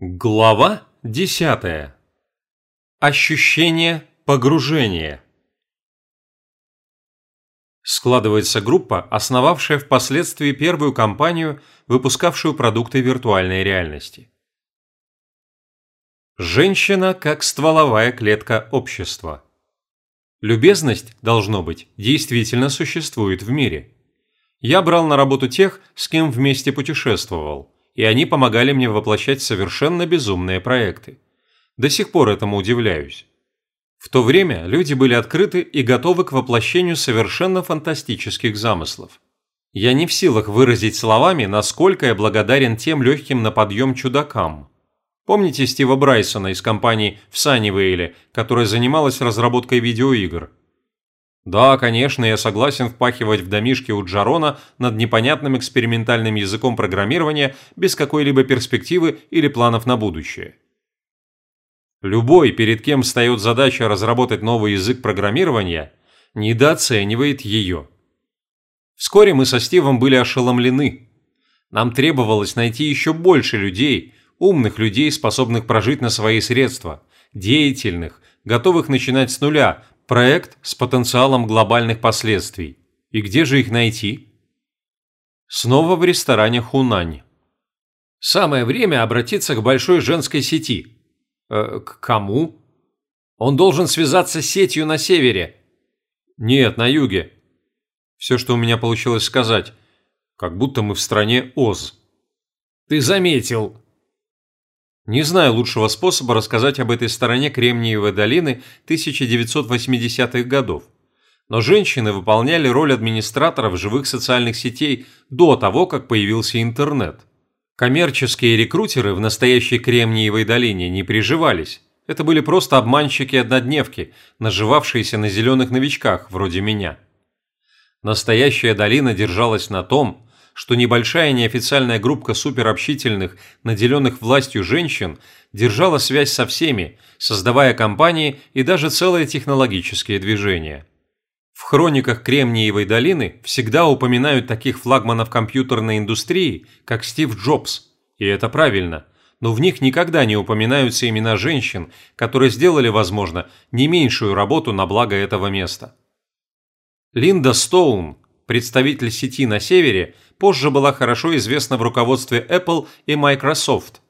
Глава 10. Ощущение погружения. Складывается группа, основавшая впоследствии первую компанию, выпускавшую продукты виртуальной реальности. Женщина как стволовая клетка общества. Любезность, должно быть, действительно существует в мире. Я брал на работу тех, с кем вместе путешествовал – и они помогали мне воплощать совершенно безумные проекты. До сих пор этому удивляюсь. В то время люди были открыты и готовы к воплощению совершенно фантастических замыслов. Я не в силах выразить словами, насколько я благодарен тем легким на подъем чудакам. Помните Стива Брайсона из компании в которая занималась разработкой видеоигр? Да, конечно, я согласен впахивать в домишке у Джарона над непонятным экспериментальным языком программирования без какой-либо перспективы или планов на будущее. Любой, перед кем встает задача разработать новый язык программирования, недооценивает ее. Вскоре мы со Стивом были ошеломлены. Нам требовалось найти еще больше людей, умных людей, способных прожить на свои средства, деятельных, готовых начинать с нуля, Проект с потенциалом глобальных последствий. И где же их найти? Снова в ресторане Хунань. Самое время обратиться к большой женской сети. Э, к кому? Он должен связаться с сетью на севере. Нет, на юге. Все, что у меня получилось сказать. Как будто мы в стране Оз. Ты заметил, не знаю лучшего способа рассказать об этой стороне Кремниевой долины 1980-х годов. Но женщины выполняли роль администраторов живых социальных сетей до того, как появился интернет. Коммерческие рекрутеры в настоящей Кремниевой долине не приживались. Это были просто обманщики-однодневки, наживавшиеся на зеленых новичках, вроде меня. Настоящая долина держалась на том, что небольшая неофициальная группка суперобщительных, наделенных властью женщин, держала связь со всеми, создавая компании и даже целые технологические движения. В хрониках Кремниевой долины всегда упоминают таких флагманов компьютерной индустрии, как Стив Джобс. И это правильно. Но в них никогда не упоминаются имена женщин, которые сделали, возможно, не меньшую работу на благо этого места. Линда Стоун, представитель сети на севере, позже была хорошо известна в руководстве Apple и Microsoft.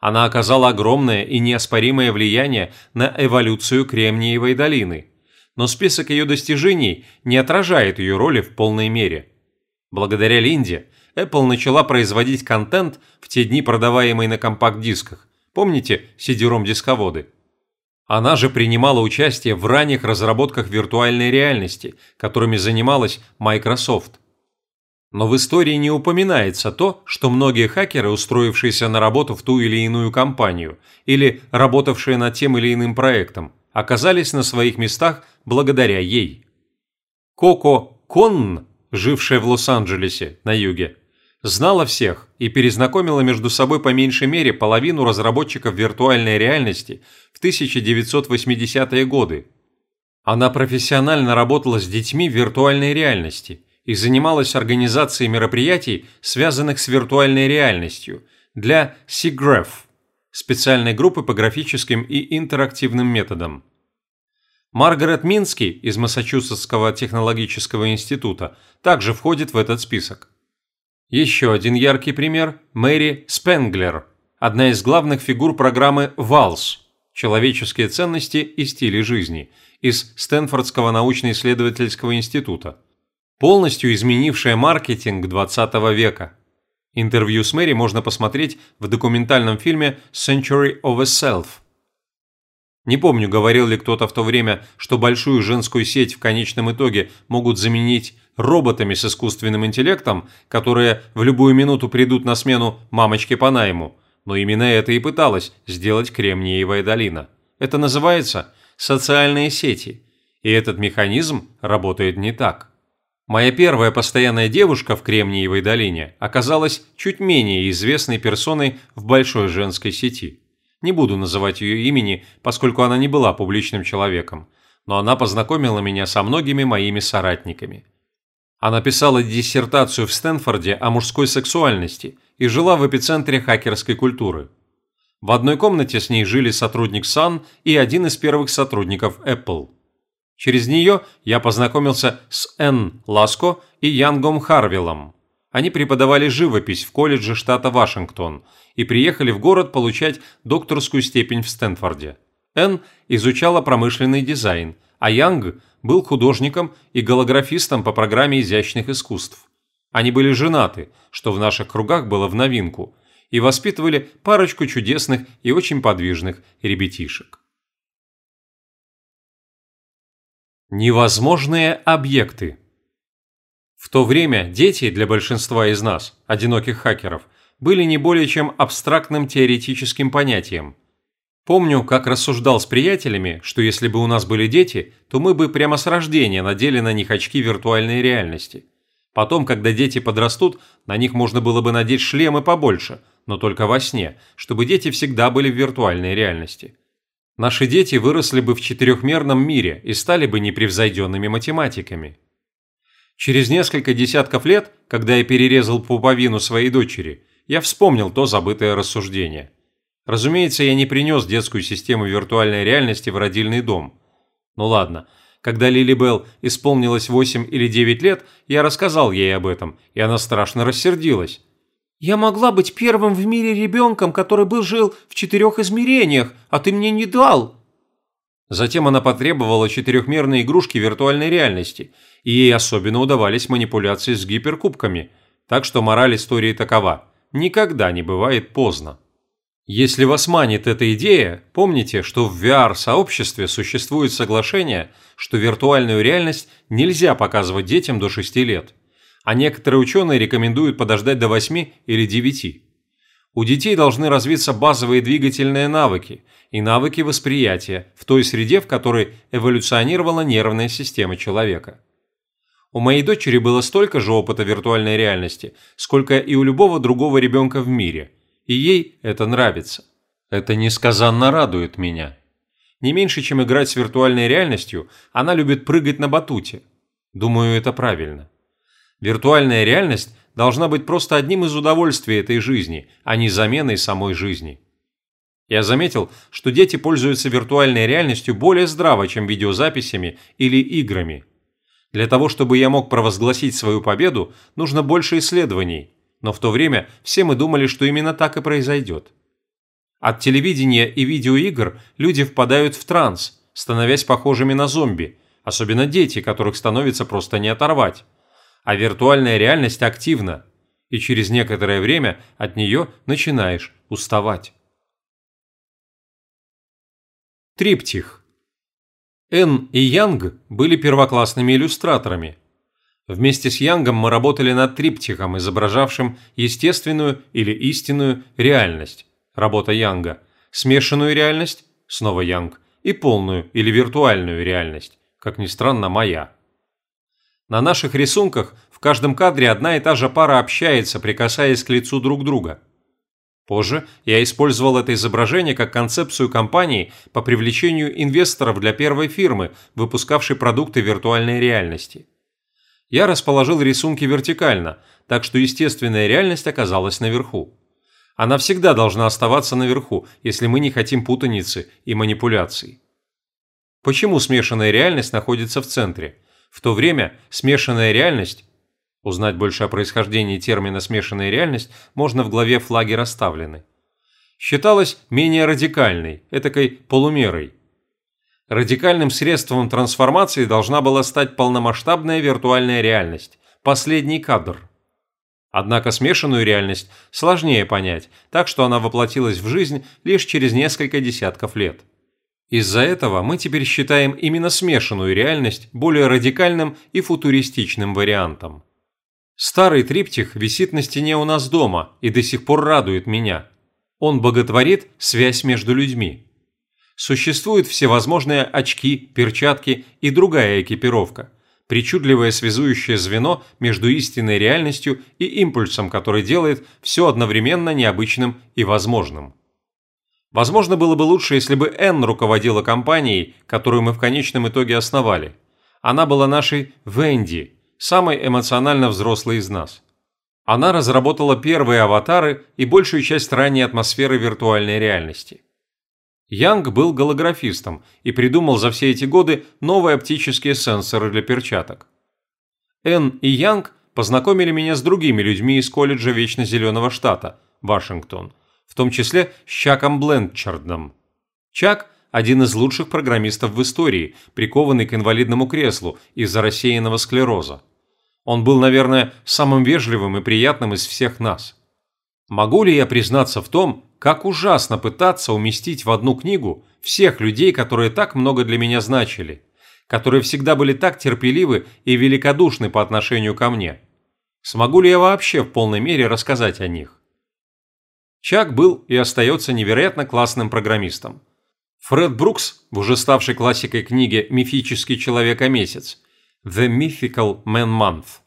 Она оказала огромное и неоспоримое влияние на эволюцию Кремниевой долины, но список ее достижений не отражает ее роли в полной мере. Благодаря Линде Apple начала производить контент в те дни, продаваемый на компакт-дисках. Помните CD-ROM-дисководы? Она же принимала участие в ранних разработках виртуальной реальности, которыми занималась Microsoft. Но в истории не упоминается то, что многие хакеры, устроившиеся на работу в ту или иную компанию, или работавшие над тем или иным проектом, оказались на своих местах благодаря ей. Коко Конн, жившая в Лос-Анджелесе, на юге, знала всех и перезнакомила между собой по меньшей мере половину разработчиков виртуальной реальности в 1980-е годы. Она профессионально работала с детьми в виртуальной реальности – и занималась организацией мероприятий, связанных с виртуальной реальностью, для SIGGRAPH – специальной группы по графическим и интерактивным методам. Маргарет Мински из Массачусетского технологического института также входит в этот список. Еще один яркий пример – Мэри Спенглер, одна из главных фигур программы «ВАЛС» – «Человеческие ценности и стили жизни» из Стэнфордского научно-исследовательского института – полностью изменившая маркетинг 20 века. Интервью с Мэри можно посмотреть в документальном фильме Century of a Self. Не помню, говорил ли кто-то в то время, что большую женскую сеть в конечном итоге могут заменить роботами с искусственным интеллектом, которые в любую минуту придут на смену мамочке по найму. Но именно это и пыталась сделать Кремниевая долина. Это называется социальные сети. И этот механизм работает не так. Моя первая постоянная девушка в Кремниевой долине оказалась чуть менее известной персоной в большой женской сети. Не буду называть ее имени, поскольку она не была публичным человеком, но она познакомила меня со многими моими соратниками. Она писала диссертацию в Стэнфорде о мужской сексуальности и жила в эпицентре хакерской культуры. В одной комнате с ней жили сотрудник Sun и один из первых сотрудников Apple. Через нее я познакомился с Н. Ласко и Янгом Харвиллом. Они преподавали живопись в колледже штата Вашингтон и приехали в город получать докторскую степень в Стэнфорде. Н. изучала промышленный дизайн, а Янг был художником и голографистом по программе изящных искусств. Они были женаты, что в наших кругах было в новинку, и воспитывали парочку чудесных и очень подвижных ребятишек. Невозможные объекты В то время дети для большинства из нас, одиноких хакеров, были не более чем абстрактным теоретическим понятием. Помню, как рассуждал с приятелями, что если бы у нас были дети, то мы бы прямо с рождения надели на них очки виртуальной реальности. Потом, когда дети подрастут, на них можно было бы надеть шлемы побольше – но только во сне, чтобы дети всегда были в виртуальной реальности. Наши дети выросли бы в четырехмерном мире и стали бы непревзойденными математиками. Через несколько десятков лет, когда я перерезал пуповину своей дочери, я вспомнил то забытое рассуждение. Разумеется, я не принес детскую систему виртуальной реальности в родильный дом. Ну ладно, когда Лили Белл исполнилось 8 или 9 лет, я рассказал ей об этом, и она страшно рассердилась. Я могла быть первым в мире ребенком, который был жил в четырех измерениях, а ты мне не дал. Затем она потребовала четырехмерные игрушки виртуальной реальности, и ей особенно удавались манипуляции с гиперкубками. Так что мораль истории такова – никогда не бывает поздно. Если вас манит эта идея, помните, что в VR-сообществе существует соглашение, что виртуальную реальность нельзя показывать детям до 6 лет а некоторые ученые рекомендуют подождать до 8 или 9. У детей должны развиться базовые двигательные навыки и навыки восприятия в той среде, в которой эволюционировала нервная система человека. У моей дочери было столько же опыта виртуальной реальности, сколько и у любого другого ребенка в мире, и ей это нравится. Это несказанно радует меня. Не меньше, чем играть с виртуальной реальностью, она любит прыгать на батуте. Думаю, это правильно. Виртуальная реальность должна быть просто одним из удовольствий этой жизни, а не заменой самой жизни. Я заметил, что дети пользуются виртуальной реальностью более здраво, чем видеозаписями или играми. Для того, чтобы я мог провозгласить свою победу, нужно больше исследований, но в то время все мы думали, что именно так и произойдет. От телевидения и видеоигр люди впадают в транс, становясь похожими на зомби, особенно дети, которых становится просто не оторвать а виртуальная реальность активна, и через некоторое время от нее начинаешь уставать. Триптих. Н и Янг были первоклассными иллюстраторами. Вместе с Янгом мы работали над триптихом, изображавшим естественную или истинную реальность, работа Янга, смешанную реальность, снова Янг, и полную или виртуальную реальность, как ни странно, моя. На наших рисунках в каждом кадре одна и та же пара общается, прикасаясь к лицу друг друга. Позже я использовал это изображение как концепцию компании по привлечению инвесторов для первой фирмы, выпускавшей продукты виртуальной реальности. Я расположил рисунки вертикально, так что естественная реальность оказалась наверху. Она всегда должна оставаться наверху, если мы не хотим путаницы и манипуляций. Почему смешанная реальность находится в центре? В то время смешанная реальность Узнать больше о происхождении термина «смешанная реальность» можно в главе «Флаги расставлены». Считалась менее радикальной, этакой полумерой. Радикальным средством трансформации должна была стать полномасштабная виртуальная реальность, последний кадр. Однако смешанную реальность сложнее понять, так что она воплотилась в жизнь лишь через несколько десятков лет. Из-за этого мы теперь считаем именно смешанную реальность более радикальным и футуристичным вариантом. Старый триптих висит на стене у нас дома и до сих пор радует меня. Он боготворит связь между людьми. Существуют всевозможные очки, перчатки и другая экипировка, причудливое связующее звено между истинной реальностью и импульсом, который делает все одновременно необычным и возможным. Возможно, было бы лучше, если бы Энн руководила компанией, которую мы в конечном итоге основали. Она была нашей Венди, самой эмоционально взрослой из нас. Она разработала первые аватары и большую часть ранней атмосферы виртуальной реальности. Янг был голографистом и придумал за все эти годы новые оптические сенсоры для перчаток. Энн и Янг познакомили меня с другими людьми из колледжа Вечно Зеленого Штата, Вашингтон, в том числе с Чаком Бленчардом. Чак – один из лучших программистов в истории, прикованный к инвалидному креслу из-за рассеянного склероза. Он был, наверное, самым вежливым и приятным из всех нас. Могу ли я признаться в том, как ужасно пытаться уместить в одну книгу всех людей, которые так много для меня значили, которые всегда были так терпеливы и великодушны по отношению ко мне? Смогу ли я вообще в полной мере рассказать о них? Чак был и остается невероятно классным программистом. Фред Брукс в уже ставшей классикой книге «Мифический человека-месяц» The Mythical Man Month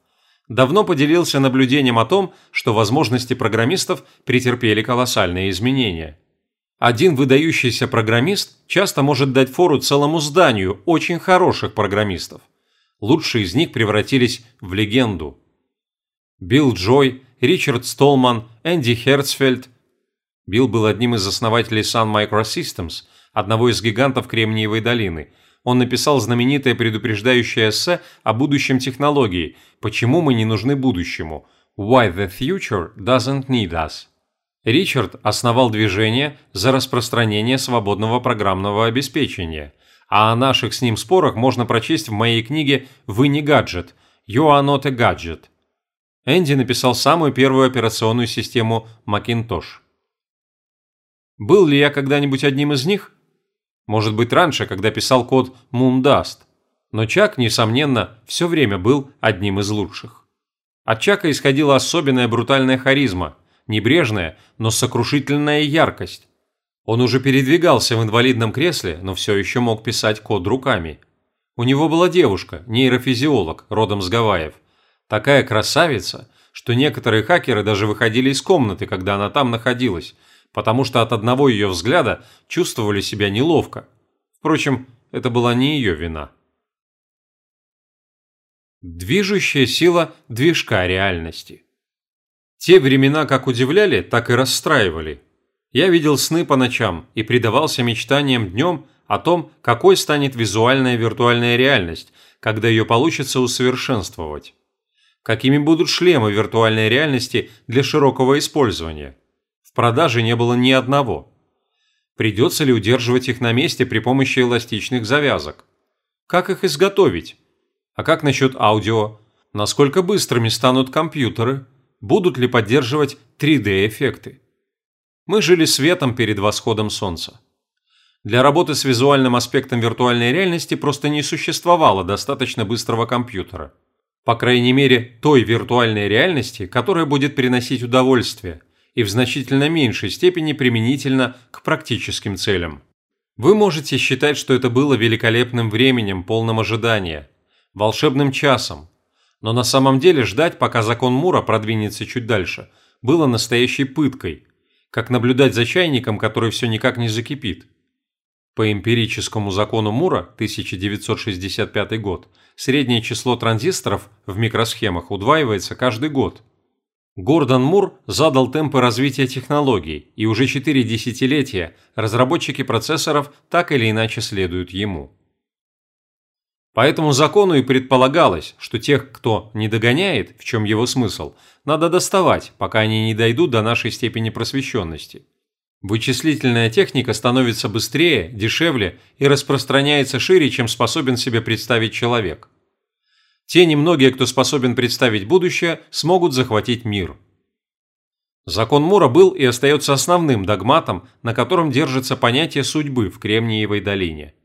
давно поделился наблюдением о том, что возможности программистов претерпели колоссальные изменения. Один выдающийся программист часто может дать фору целому зданию очень хороших программистов. Лучшие из них превратились в легенду. Билл Джой, Ричард Столман, Энди Херцфельд. Билл был одним из основателей Sun Microsystems, одного из гигантов Кремниевой долины – он написал знаменитое предупреждающее эссе о будущем технологии «Почему мы не нужны будущему» «Why the future doesn't need us». Ричард основал движение за распространение свободного программного обеспечения, а о наших с ним спорах можно прочесть в моей книге «Вы не гаджет» «You are not a gadget». Энди написал самую первую операционную систему Macintosh. Был ли я когда-нибудь одним из них? Может быть, раньше, когда писал код Moondust. Но Чак, несомненно, все время был одним из лучших. От Чака исходила особенная брутальная харизма, небрежная, но сокрушительная яркость. Он уже передвигался в инвалидном кресле, но все еще мог писать код руками. У него была девушка, нейрофизиолог, родом с Гавайев. Такая красавица, что некоторые хакеры даже выходили из комнаты, когда она там находилась, потому что от одного ее взгляда чувствовали себя неловко. Впрочем, это была не ее вина. Движущая сила движка реальности. Те времена как удивляли, так и расстраивали. Я видел сны по ночам и предавался мечтаниям днем о том, какой станет визуальная виртуальная реальность, когда ее получится усовершенствовать. Какими будут шлемы виртуальной реальности для широкого использования – продаже не было ни одного. Придется ли удерживать их на месте при помощи эластичных завязок? Как их изготовить? А как насчет аудио? Насколько быстрыми станут компьютеры? Будут ли поддерживать 3D-эффекты? Мы жили светом перед восходом солнца. Для работы с визуальным аспектом виртуальной реальности просто не существовало достаточно быстрого компьютера. По крайней мере, той виртуальной реальности, которая будет приносить удовольствие – и в значительно меньшей степени применительно к практическим целям. Вы можете считать, что это было великолепным временем, полным ожидания, волшебным часом, но на самом деле ждать, пока закон Мура продвинется чуть дальше, было настоящей пыткой, как наблюдать за чайником, который все никак не закипит. По эмпирическому закону Мура, 1965 год, среднее число транзисторов в микросхемах удваивается каждый год – Гордон Мур задал темпы развития технологий, и уже четыре десятилетия разработчики процессоров так или иначе следуют ему. По этому закону и предполагалось, что тех, кто не догоняет, в чем его смысл, надо доставать, пока они не дойдут до нашей степени просвещенности. Вычислительная техника становится быстрее, дешевле и распространяется шире, чем способен себе представить человек. Те немногие, кто способен представить будущее, смогут захватить мир. Закон Мура был и остается основным догматом, на котором держится понятие судьбы в Кремниевой долине.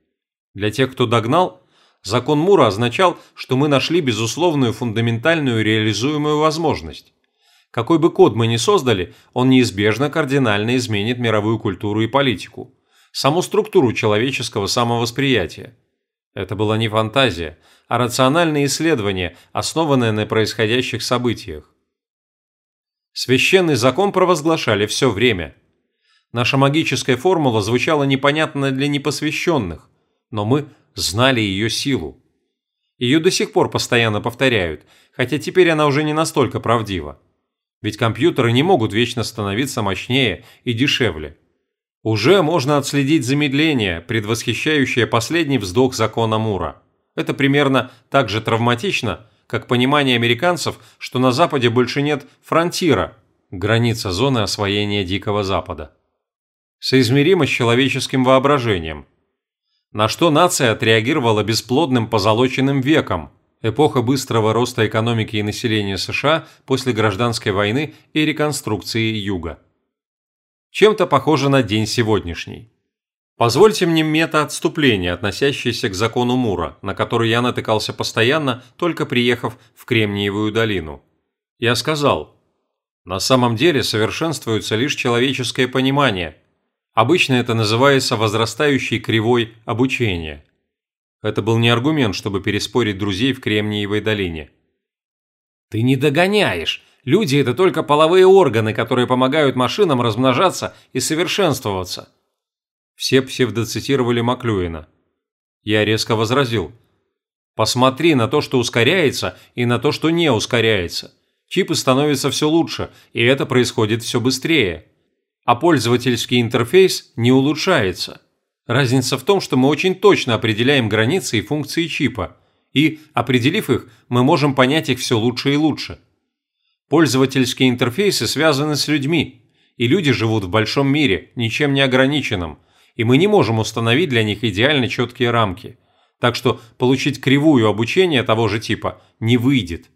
Для тех, кто догнал, закон Мура означал, что мы нашли безусловную фундаментальную реализуемую возможность. Какой бы код мы ни создали, он неизбежно кардинально изменит мировую культуру и политику, саму структуру человеческого самовосприятия. Это была не фантазия, а рациональное исследование, основанное на происходящих событиях. Священный закон провозглашали все время. Наша магическая формула звучала непонятно для непосвященных, но мы знали ее силу. Ее до сих пор постоянно повторяют, хотя теперь она уже не настолько правдива. Ведь компьютеры не могут вечно становиться мощнее и дешевле. Уже можно отследить замедление, предвосхищающее последний вздох закона Мура. Это примерно так же травматично, как понимание американцев, что на Западе больше нет фронтира, граница зоны освоения Дикого Запада. Соизмеримо с человеческим воображением. На что нация отреагировала бесплодным позолоченным веком, эпоха быстрого роста экономики и населения США после гражданской войны и реконструкции Юга. Чем-то похоже на день сегодняшний. Позвольте мне мета-отступление, относящееся к закону Мура, на который я натыкался постоянно, только приехав в Кремниевую долину. Я сказал, на самом деле совершенствуется лишь человеческое понимание. Обычно это называется возрастающей кривой обучения. Это был не аргумент, чтобы переспорить друзей в Кремниевой долине. «Ты не догоняешь. Люди – это только половые органы, которые помогают машинам размножаться и совершенствоваться». Все псевдоцитировали Маклюина. Я резко возразил. Посмотри на то, что ускоряется, и на то, что не ускоряется. Чипы становятся все лучше, и это происходит все быстрее. А пользовательский интерфейс не улучшается. Разница в том, что мы очень точно определяем границы и функции чипа, и, определив их, мы можем понять их все лучше и лучше. Пользовательские интерфейсы связаны с людьми, и люди живут в большом мире, ничем не ограниченном – и мы не можем установить для них идеально четкие рамки. Так что получить кривую обучения того же типа не выйдет.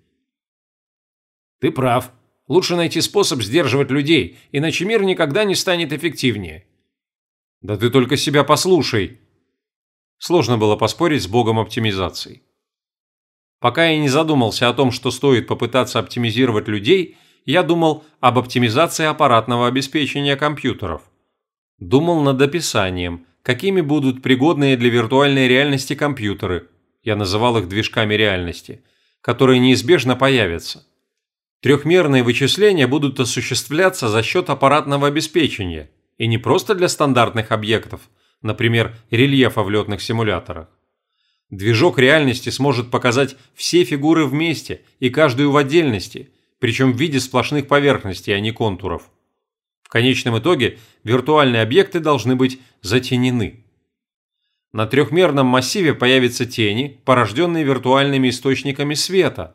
Ты прав. Лучше найти способ сдерживать людей, иначе мир никогда не станет эффективнее. Да ты только себя послушай. Сложно было поспорить с богом оптимизации. Пока я не задумался о том, что стоит попытаться оптимизировать людей, я думал об оптимизации аппаратного обеспечения компьютеров – Думал над описанием, какими будут пригодные для виртуальной реальности компьютеры, я называл их движками реальности, которые неизбежно появятся. Трехмерные вычисления будут осуществляться за счет аппаратного обеспечения, и не просто для стандартных объектов, например, рельефа в летных симуляторах. Движок реальности сможет показать все фигуры вместе и каждую в отдельности, причем в виде сплошных поверхностей, а не контуров. В конечном итоге виртуальные объекты должны быть затенены. На трехмерном массиве появятся тени, порожденные виртуальными источниками света.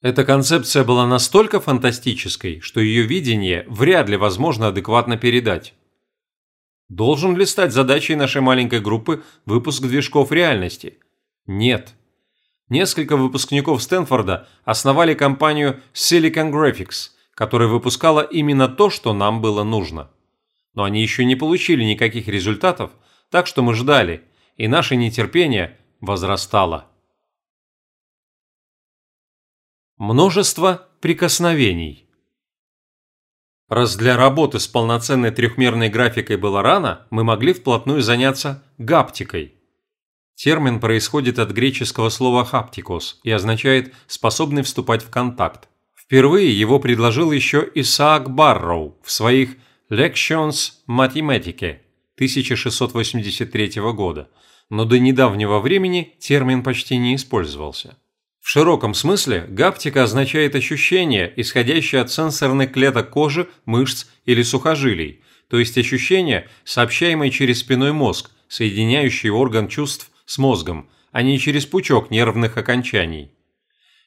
Эта концепция была настолько фантастической, что ее видение вряд ли возможно адекватно передать. Должен ли стать задачей нашей маленькой группы выпуск движков реальности? Нет. Несколько выпускников Стэнфорда основали компанию Silicon Graphics – которая выпускала именно то, что нам было нужно. Но они еще не получили никаких результатов, так что мы ждали, и наше нетерпение возрастало. Множество прикосновений. Раз для работы с полноценной трехмерной графикой было рано, мы могли вплотную заняться гаптикой. Термин происходит от греческого слова «хаптикос» и означает «способный вступать в контакт». Впервые его предложил еще Исаак Барроу в своих «Lections Mathematica» 1683 года, но до недавнего времени термин почти не использовался. В широком смысле гаптика означает ощущение, исходящее от сенсорных клеток кожи, мышц или сухожилий, то есть ощущение, сообщаемое через спиной мозг, соединяющий орган чувств с мозгом, а не через пучок нервных окончаний.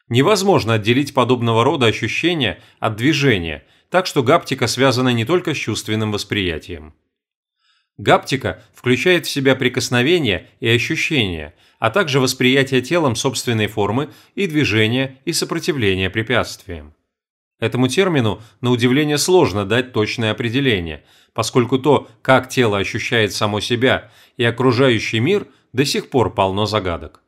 Невозможно отделить подобного рода ощущения от движения, так что гаптика связана не только с чувственным восприятием. Гаптика включает в себя прикосновения и ощущения, а также восприятие телом собственной формы и движения и сопротивления препятствиям. Этому термину, на удивление, сложно дать точное определение, поскольку то, как тело ощущает само себя и окружающий мир, до сих пор полно загадок.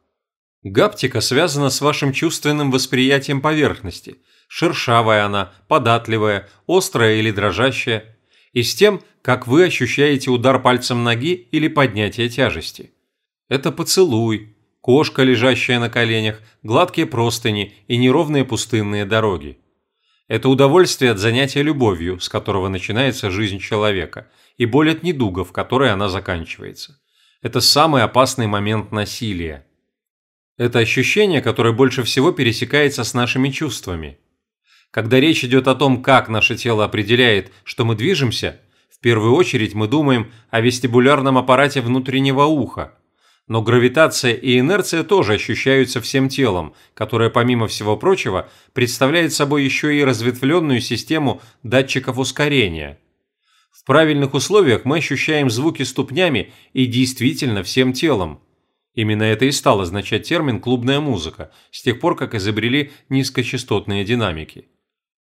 Гаптика связана с вашим чувственным восприятием поверхности. Шершавая она, податливая, острая или дрожащая. И с тем, как вы ощущаете удар пальцем ноги или поднятие тяжести. Это поцелуй, кошка, лежащая на коленях, гладкие простыни и неровные пустынные дороги. Это удовольствие от занятия любовью, с которого начинается жизнь человека, и боль от недуга, в которой она заканчивается. Это самый опасный момент насилия. Это ощущение, которое больше всего пересекается с нашими чувствами. Когда речь идет о том, как наше тело определяет, что мы движемся, в первую очередь мы думаем о вестибулярном аппарате внутреннего уха. Но гравитация и инерция тоже ощущаются всем телом, которое, помимо всего прочего, представляет собой еще и разветвленную систему датчиков ускорения. В правильных условиях мы ощущаем звуки ступнями и действительно всем телом. Именно это и стал означать термин «клубная музыка» с тех пор, как изобрели низкочастотные динамики.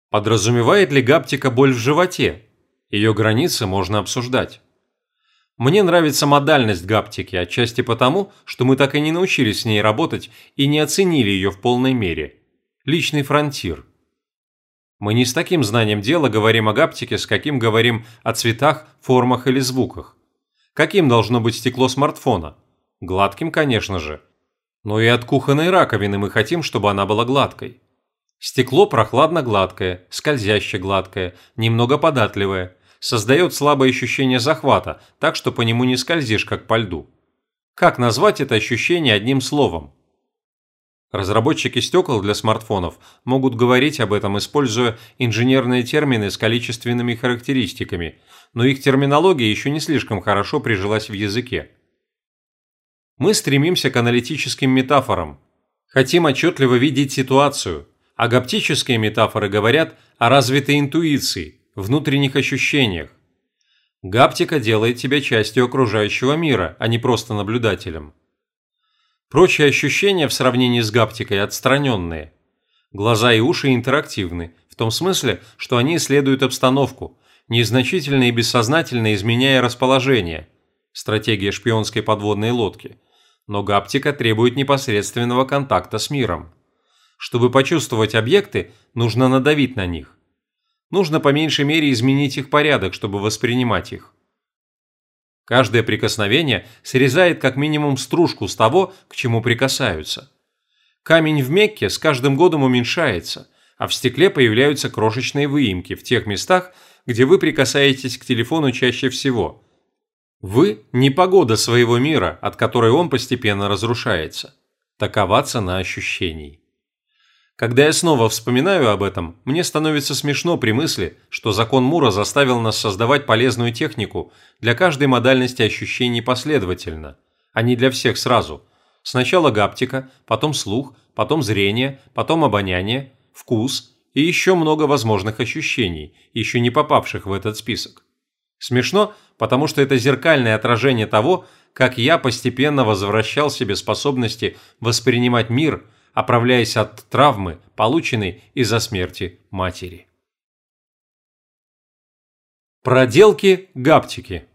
Подразумевает ли гаптика боль в животе? Ее границы можно обсуждать. Мне нравится модальность гаптики, отчасти потому, что мы так и не научились с ней работать и не оценили ее в полной мере. Личный фронтир. Мы не с таким знанием дела говорим о гаптике, с каким говорим о цветах, формах или звуках. Каким должно быть стекло смартфона? Гладким, конечно же. Но и от кухонной раковины мы хотим, чтобы она была гладкой. Стекло прохладно-гладкое, скользяще-гладкое, немного податливое, создает слабое ощущение захвата, так что по нему не скользишь, как по льду. Как назвать это ощущение одним словом? Разработчики стекол для смартфонов могут говорить об этом, используя инженерные термины с количественными характеристиками, но их терминология еще не слишком хорошо прижилась в языке. Мы стремимся к аналитическим метафорам. Хотим отчетливо видеть ситуацию, а гаптические метафоры говорят о развитой интуиции, внутренних ощущениях. Гаптика делает тебя частью окружающего мира, а не просто наблюдателем. Прочие ощущения в сравнении с гаптикой отстраненные. Глаза и уши интерактивны, в том смысле, что они исследуют обстановку, незначительно и бессознательно изменяя расположение. Стратегия шпионской подводной лодки. Но гаптика требует непосредственного контакта с миром. Чтобы почувствовать объекты, нужно надавить на них. Нужно по меньшей мере изменить их порядок, чтобы воспринимать их. Каждое прикосновение срезает как минимум стружку с того, к чему прикасаются. Камень в Мекке с каждым годом уменьшается, а в стекле появляются крошечные выемки в тех местах, где вы прикасаетесь к телефону чаще всего. Вы – не погода своего мира, от которой он постепенно разрушается. Такова цена ощущений. Когда я снова вспоминаю об этом, мне становится смешно при мысли, что закон Мура заставил нас создавать полезную технику для каждой модальности ощущений последовательно, а не для всех сразу. Сначала гаптика, потом слух, потом зрение, потом обоняние, вкус и еще много возможных ощущений, еще не попавших в этот список. Смешно, потому что это зеркальное отражение того, как я постепенно возвращал себе способности воспринимать мир – оправляясь от травмы, полученной из-за смерти матери. Проделки гаптики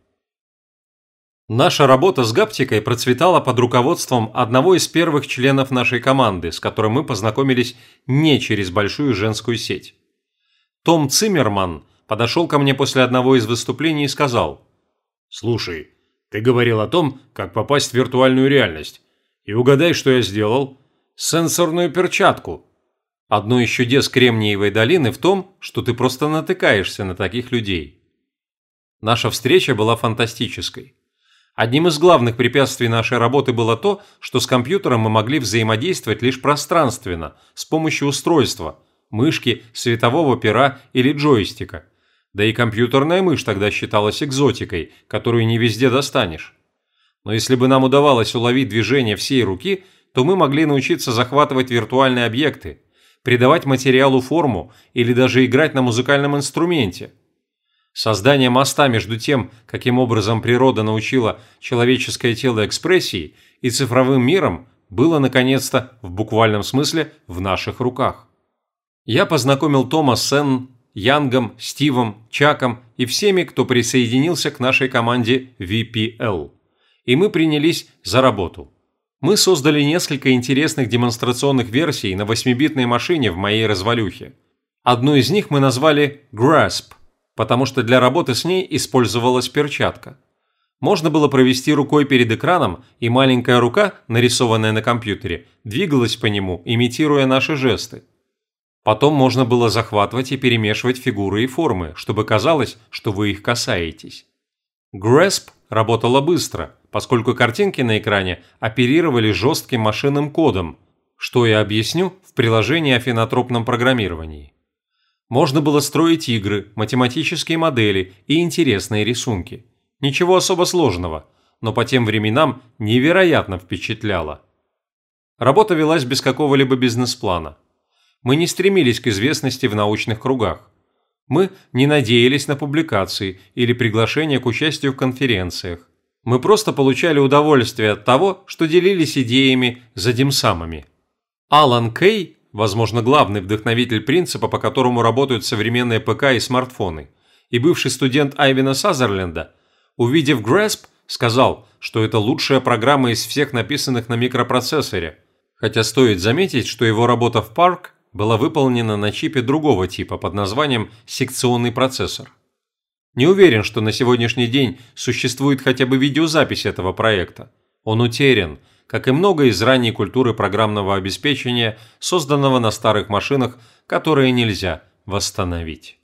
Наша работа с гаптикой процветала под руководством одного из первых членов нашей команды, с которым мы познакомились не через большую женскую сеть. Том Циммерман подошел ко мне после одного из выступлений и сказал «Слушай, ты говорил о том, как попасть в виртуальную реальность. И угадай, что я сделал сенсорную перчатку. Одно из чудес Кремниевой долины в том, что ты просто натыкаешься на таких людей. Наша встреча была фантастической. Одним из главных препятствий нашей работы было то, что с компьютером мы могли взаимодействовать лишь пространственно, с помощью устройства, мышки, светового пера или джойстика. Да и компьютерная мышь тогда считалась экзотикой, которую не везде достанешь. Но если бы нам удавалось уловить движение всей руки – то мы могли научиться захватывать виртуальные объекты, придавать материалу форму или даже играть на музыкальном инструменте. Создание моста между тем, каким образом природа научила человеческое тело экспрессии, и цифровым миром было наконец-то, в буквальном смысле, в наших руках. Я познакомил Тома с Сен, Янгом, Стивом, Чаком и всеми, кто присоединился к нашей команде VPL. И мы принялись за работу мы создали несколько интересных демонстрационных версий на 8-битной машине в моей развалюхе. Одну из них мы назвали Grasp, потому что для работы с ней использовалась перчатка. Можно было провести рукой перед экраном, и маленькая рука, нарисованная на компьютере, двигалась по нему, имитируя наши жесты. Потом можно было захватывать и перемешивать фигуры и формы, чтобы казалось, что вы их касаетесь. Grasp работала быстро, поскольку картинки на экране оперировали жестким машинным кодом, что я объясню в приложении о фенотропном программировании. Можно было строить игры, математические модели и интересные рисунки. Ничего особо сложного, но по тем временам невероятно впечатляло. Работа велась без какого-либо бизнес-плана. Мы не стремились к известности в научных кругах. Мы не надеялись на публикации или приглашение к участию в конференциях. Мы просто получали удовольствие от того, что делились идеями за димсамами. Алан Кей, возможно, главный вдохновитель принципа, по которому работают современные ПК и смартфоны, и бывший студент Айвина Сазерленда, увидев Grasp, сказал, что это лучшая программа из всех написанных на микропроцессоре – хотя стоит заметить, что его работа в Парк была выполнена на чипе другого типа под названием секционный процессор. Не уверен, что на сегодняшний день существует хотя бы видеозапись этого проекта. Он утерян, как и много из ранней культуры программного обеспечения, созданного на старых машинах, которые нельзя восстановить.